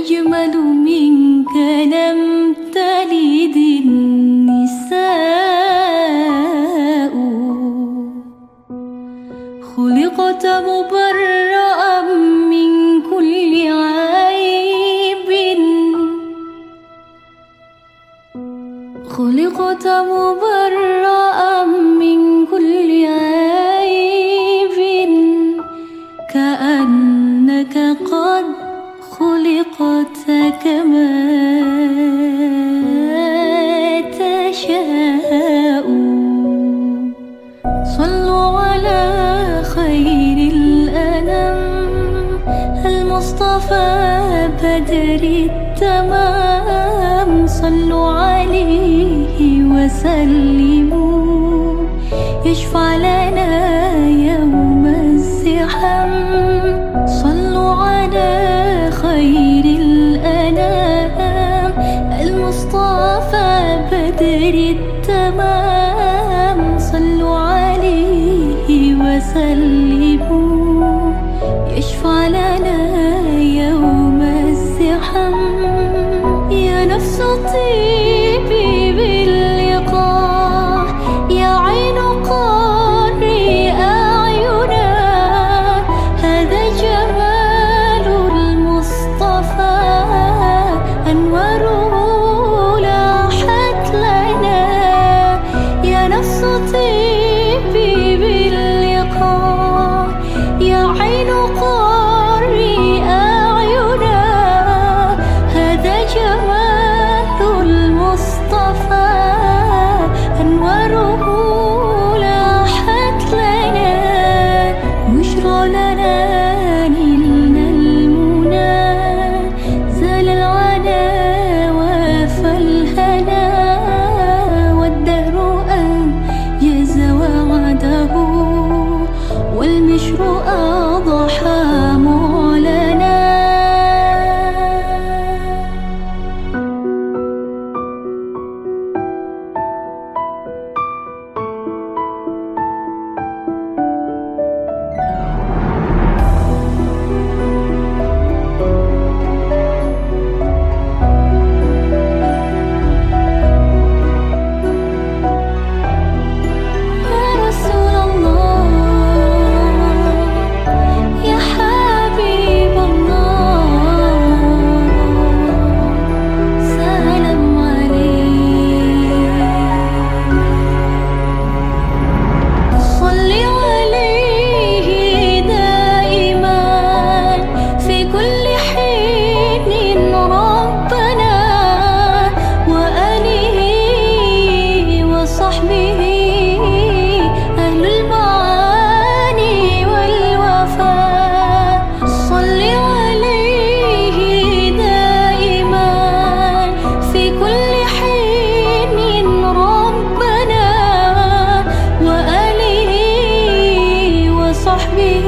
وأجمل منك لم تلد النساء. خلقت مبرأ من كل عيب. خلقت مبرأ بدر التمام صلوا عليه وسلموا. يشفع لنا يوم الزحام. صلوا على خير الأنام. المصطفى بدر التمام. صلوا عليه وسلموا. oh.